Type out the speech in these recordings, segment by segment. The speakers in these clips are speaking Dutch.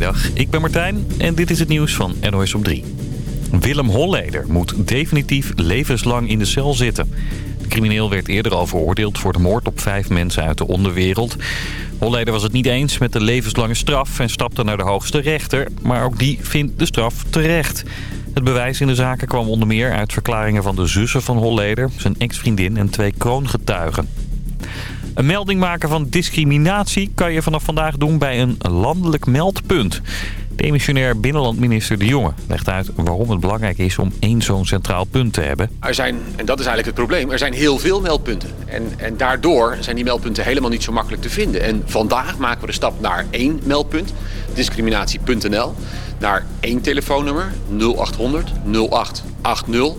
Goedemiddag, ik ben Martijn en dit is het nieuws van NOS op 3. Willem Holleder moet definitief levenslang in de cel zitten. De crimineel werd eerder al veroordeeld voor de moord op vijf mensen uit de onderwereld. Holleder was het niet eens met de levenslange straf en stapte naar de hoogste rechter. Maar ook die vindt de straf terecht. Het bewijs in de zaken kwam onder meer uit verklaringen van de zussen van Holleder, zijn ex-vriendin en twee kroongetuigen. Een melding maken van discriminatie kan je vanaf vandaag doen bij een landelijk meldpunt. Demissionair binnenlandminister De Jonge legt uit waarom het belangrijk is om één zo'n centraal punt te hebben. Er zijn, en dat is eigenlijk het probleem, er zijn heel veel meldpunten. En, en daardoor zijn die meldpunten helemaal niet zo makkelijk te vinden. En vandaag maken we de stap naar één meldpunt, discriminatie.nl. Naar één telefoonnummer, 0800 0880.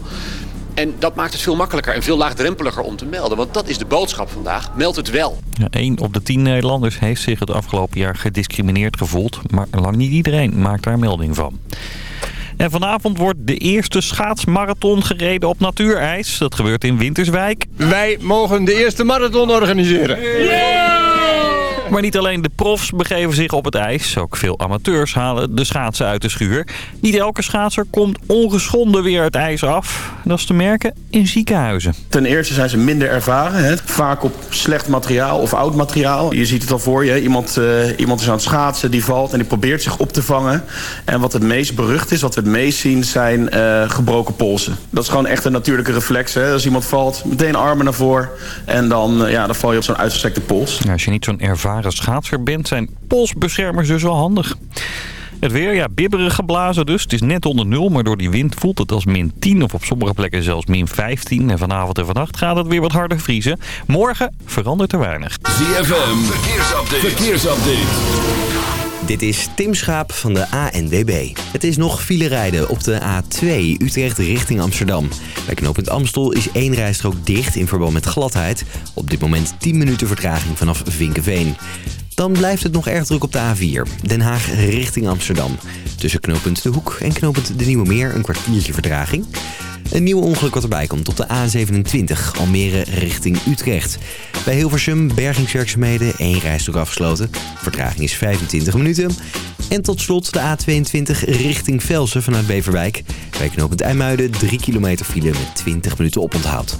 En dat maakt het veel makkelijker en veel laagdrempeliger om te melden. Want dat is de boodschap vandaag. Meld het wel. Ja, Eén op de tien Nederlanders heeft zich het afgelopen jaar gediscrimineerd gevoeld. Maar lang niet iedereen maakt daar melding van. En vanavond wordt de eerste schaatsmarathon gereden op natuurijs. Dat gebeurt in Winterswijk. Wij mogen de eerste marathon organiseren. Maar niet alleen de profs begeven zich op het ijs. Ook veel amateurs halen de schaatsen uit de schuur. Niet elke schaatser komt ongeschonden weer het ijs af. Dat is te merken in ziekenhuizen. Ten eerste zijn ze minder ervaren. Hè? Vaak op slecht materiaal of oud materiaal. Je ziet het al voor je. Iemand, uh, iemand is aan het schaatsen, die valt en die probeert zich op te vangen. En wat het meest berucht is, wat we het meest zien, zijn uh, gebroken polsen. Dat is gewoon echt een natuurlijke reflex. Hè? Als iemand valt, meteen armen naar voren. En dan, uh, ja, dan val je op zo'n uitgestrekte pols. Ja, als je niet zo'n ervaren schaatser bent, zijn polsbeschermers dus wel handig. Het weer, ja, bibberig geblazen dus. Het is net onder nul, maar door die wind voelt het als min 10 of op sommige plekken zelfs min 15. En vanavond en vannacht gaat het weer wat harder vriezen. Morgen verandert er weinig. ZFM, verkeersupdate. verkeersupdate. Dit is Tim Schaap van de ANWB. Het is nog file rijden op de A2 Utrecht richting Amsterdam. Bij knooppunt Amstel is één rijstrook dicht in verband met gladheid. Op dit moment 10 minuten vertraging vanaf Vinkenveen. Dan blijft het nog erg druk op de A4. Den Haag richting Amsterdam. Tussen knooppunt De Hoek en knooppunt De Nieuwe Meer een kwartiertje vertraging. Een nieuw ongeluk wat erbij komt op de A27, Almere richting Utrecht. Bij Hilversum bergingswerkzaamheden, één rijstrook afgesloten. Vertraging is 25 minuten. En tot slot de A22 richting Velsen vanuit Beverwijk. Bij knooppunt IJmuiden 3 kilometer file met 20 minuten oponthoud.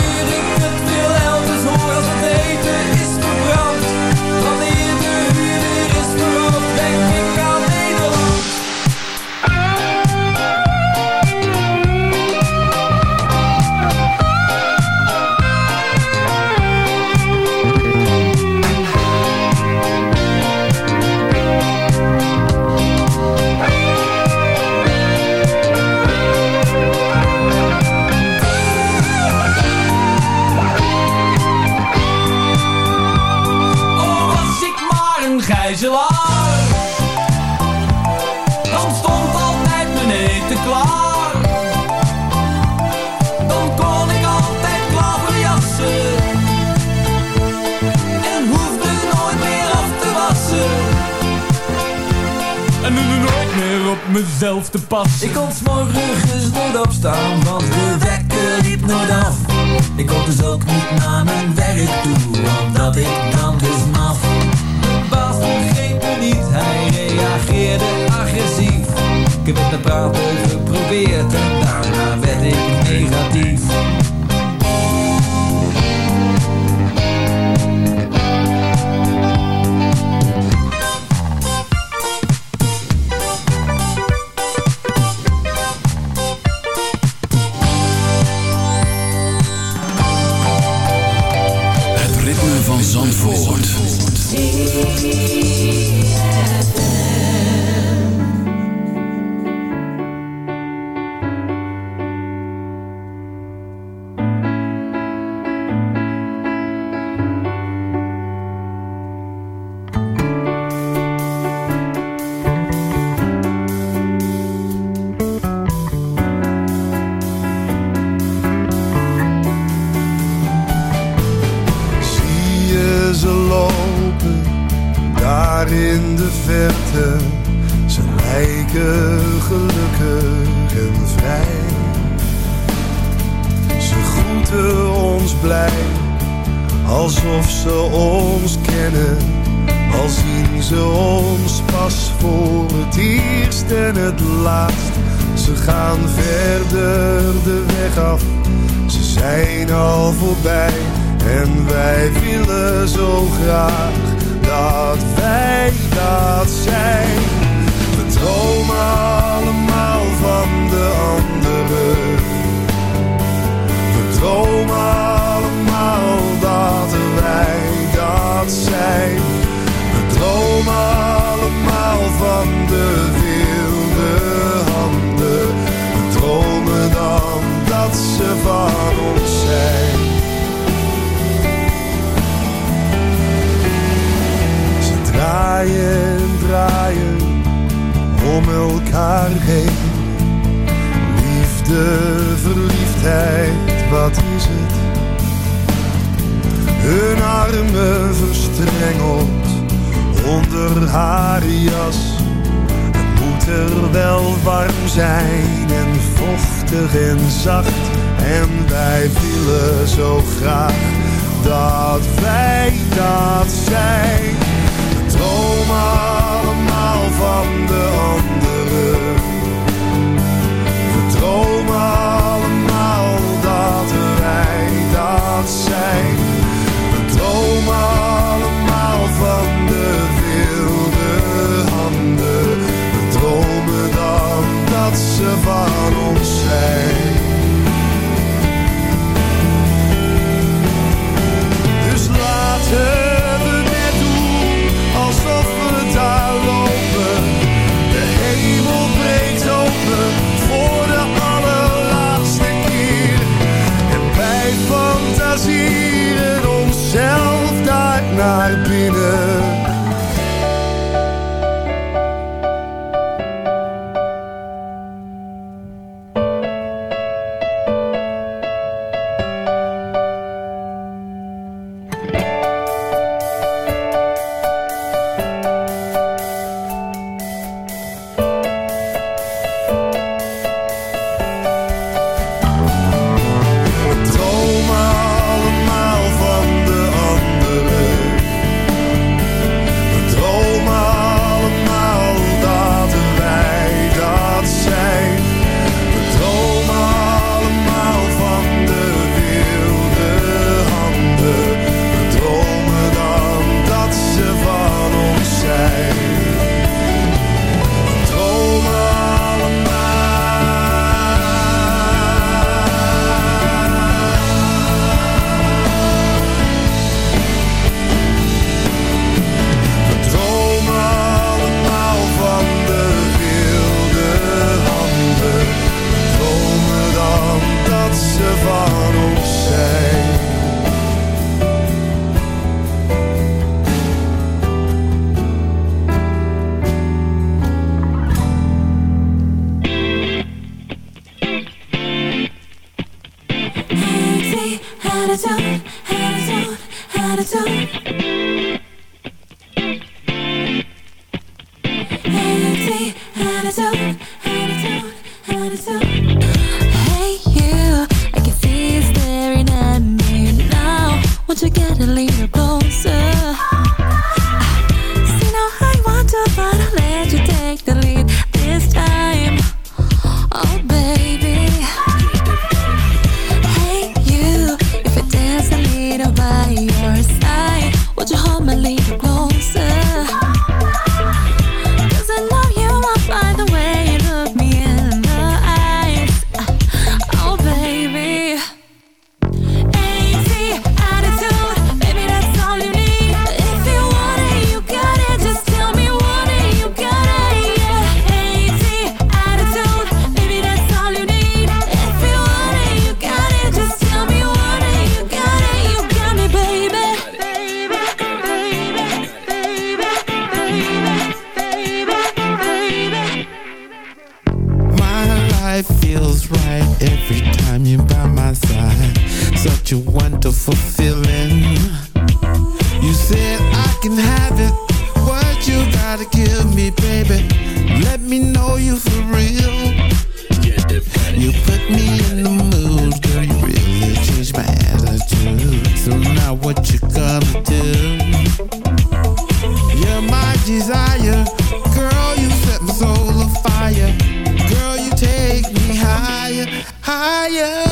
mezelf te pas. Ik kon s'morgens nooit opstaan, want de wekker liep nooit af. Ik kon dus ook niet naar mijn werk toe, omdat ik dan dus maf. De baas begreep me niet, hij reageerde agressief. Ik heb het met praten geprobeerd en daarna weg. Zandvoort. haar. Het moet er wel warm zijn en vochtig en zacht. En wij willen zo graag dat wij dat zijn. We dromen allemaal van de anderen. We dromen allemaal dat wij dat zijn. We dromen Het ze van You said I can have it. What you gotta give me, baby? Let me know you for real. You put me in the mood, girl. You really changed my attitude. So now what you gonna do? You're my desire, girl. You set my soul on fire, girl. You take me higher, higher.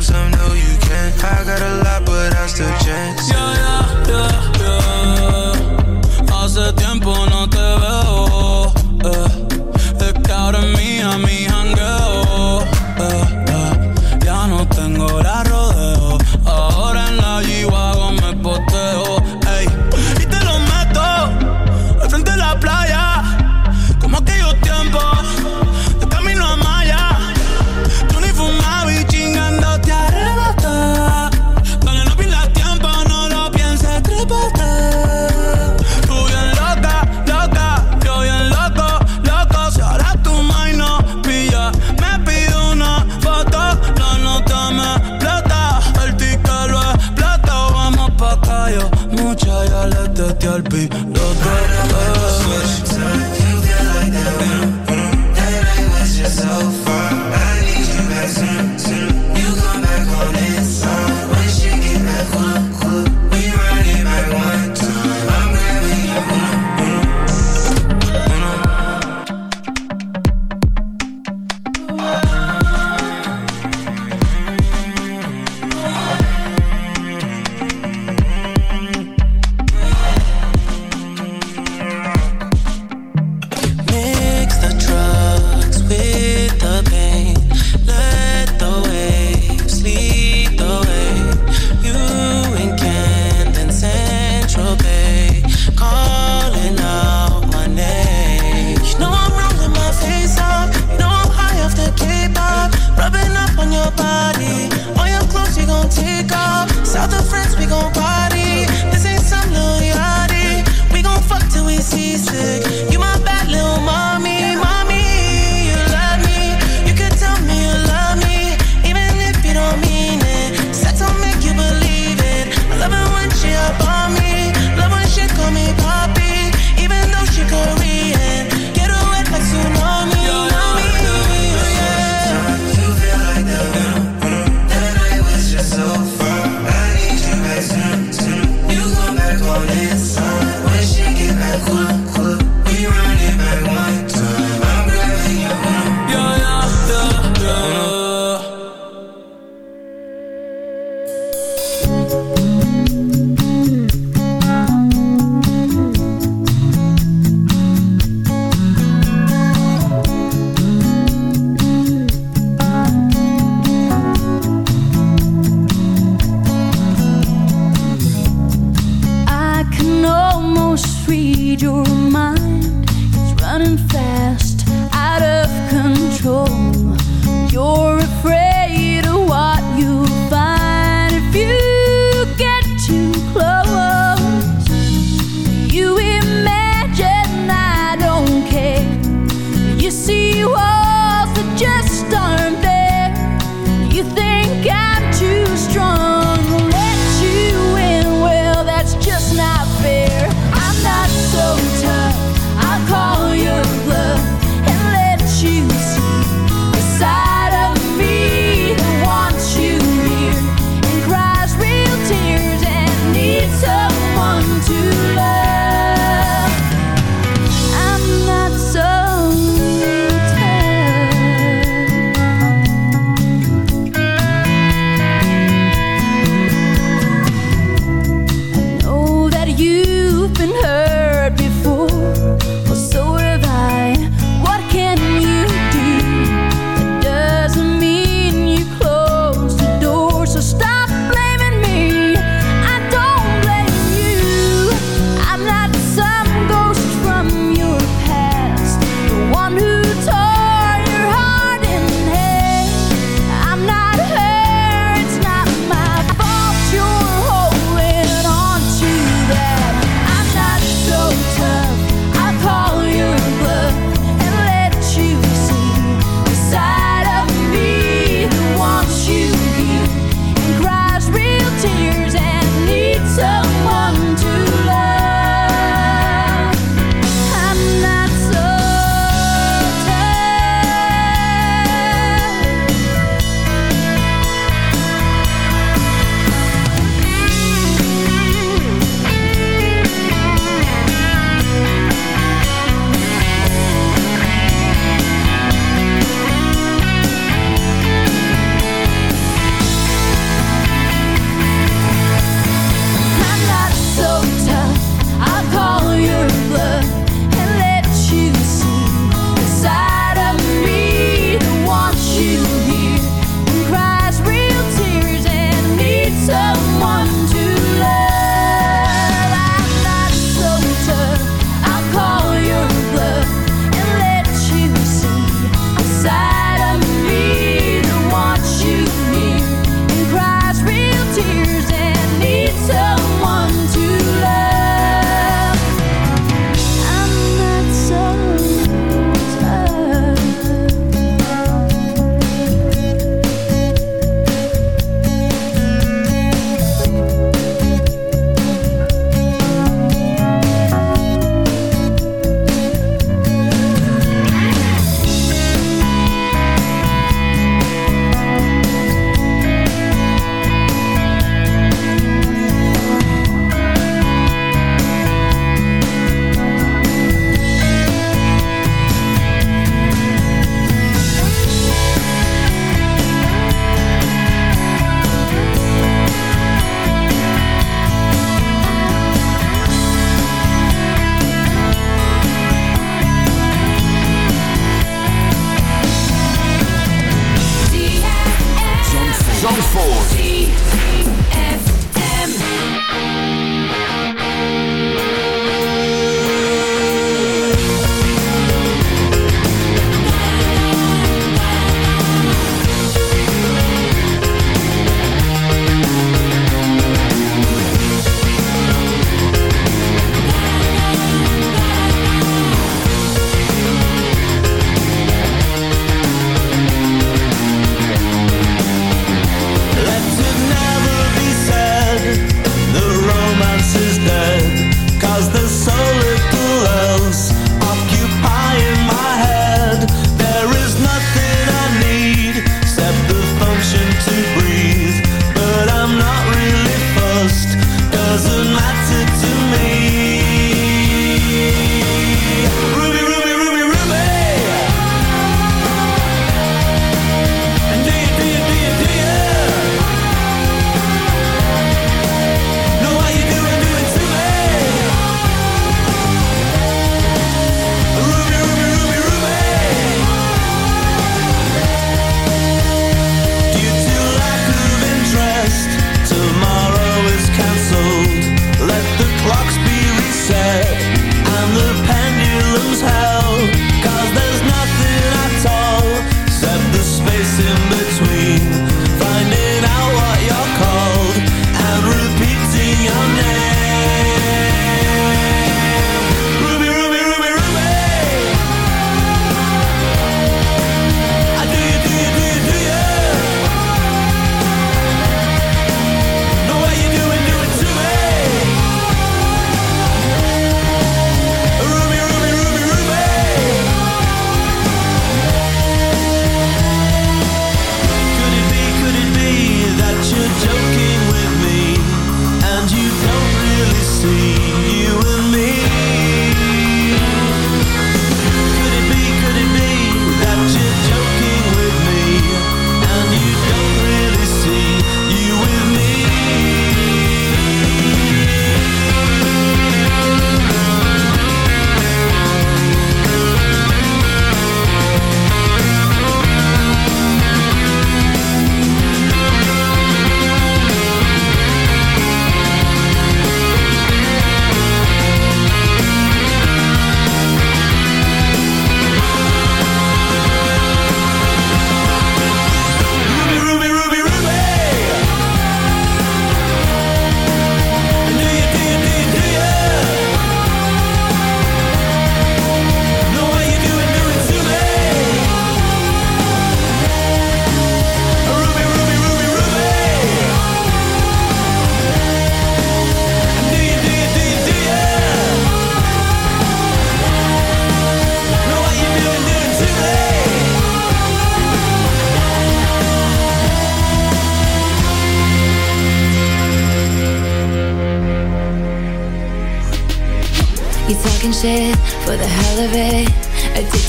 have some new you can't. I got a lot, but I still chance. seasick. You my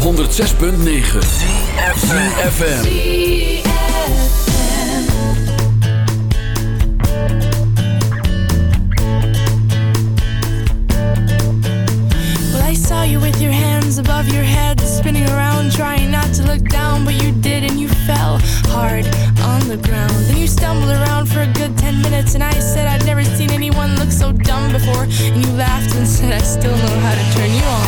106.9 Well I saw you with your hands above your head spinning around trying not to look down but you did and you fell hard on the ground. Then you stumbled around for a good 10 minutes and i said i'd never seen anyone look so dumb before. And you laughed and said i still know how to turn you on.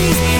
please.